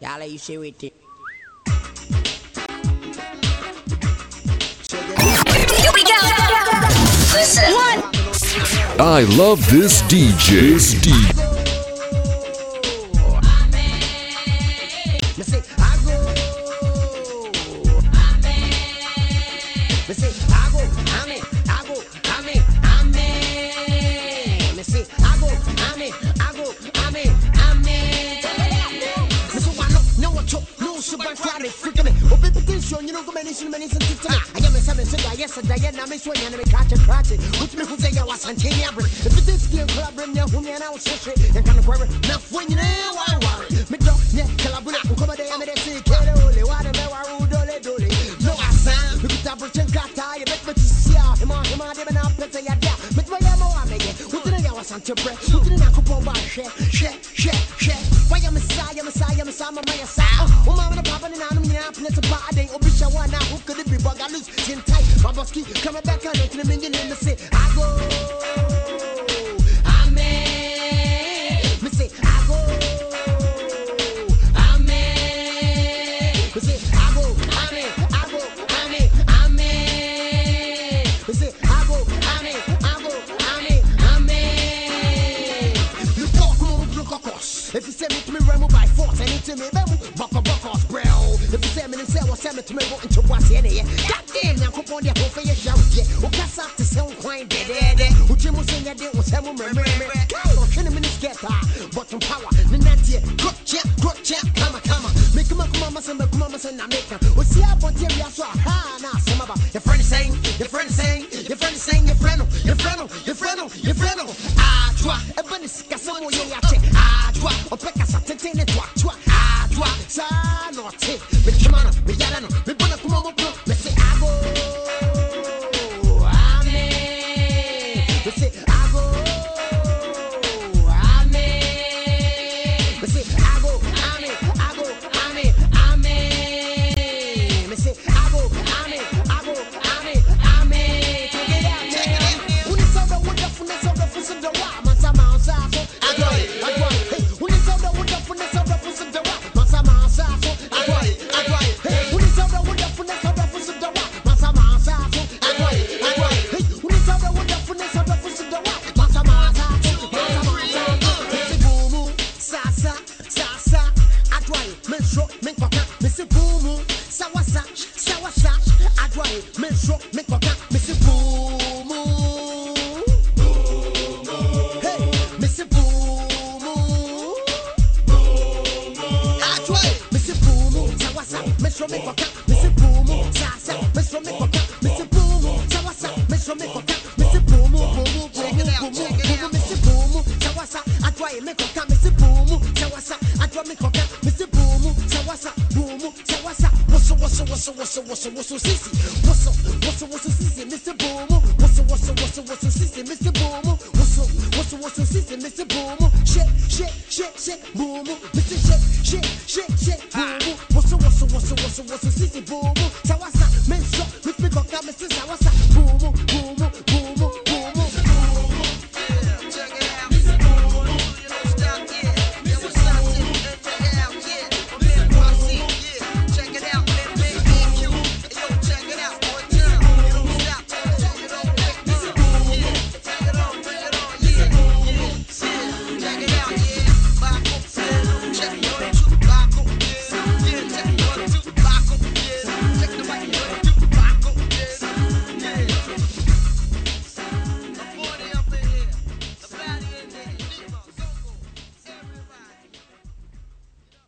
Y'all you share with it. Here we go. Listen. I love this DJ. This DJ. Is freaking me. Oh baby this show you know go many so many it's me. I am a seven say yesterday and I'm so yana me catch a catch. Put me who say ya was. If it is me and I was shit. And kind of query. Now when you know why worry. Me don't yeah kalabuna come there me they see kere ole wade me wa ru dole dole. No. Me up you bet me to see on them na was ante bre. Who did ya ko ba share share share share. Why ya messiah messiah messiah mama ya sa. Oh mama na papa na na me na place ba ade obi sha wa na who could it be bug I lose tin tight. Baboski coming back on it to If you send me to me remo by force, and it's me bemu baka baka bro. If you send me to what send me to me go into what's in it. God damn, now come on the whole for your shout. Yeah, o casa to sound quite dead dead. O chimo sing ya de o semu me me me. Kailo te. Me say I go. Amen. Me say I go. Amen. Me say I go. Amen. I go. Amen. Amen. Me say I go. Amen. I go. Amen. Amen. It out, it out. Men kwaka. Missy boom boom. Hey, Missy boom boom. Boom boom. Missy boom boom, sa sa, men shro, men kwaka. Missy boom boom, sa wa sa, men shro, men kwaka. Missy boom boom, boom boom, boom boom, boom boom, boom. Missy boom boom, sa wa sa, adwaye, men kwaka. Missy boom boom, sa wa sa, adwaye, men kwaka. whistle, whistle, whistle, whistle, sissy. Whistle, whistle, whistle, sissy, Mr. Boomer. Whistle, whistle, whistle, whistle, sissy, Mr. Boomer. Whistle, whistle, whistle, sissy, Mr. Boomer. Shake, shake, shake, shake, boomer. Mr. Shake, shake, shake, shake, boomer. Whistle, whistle, whistle, whistle, whistle, sissy, boomer. Sawasa, menso, with me coca, Mr. Sawasa.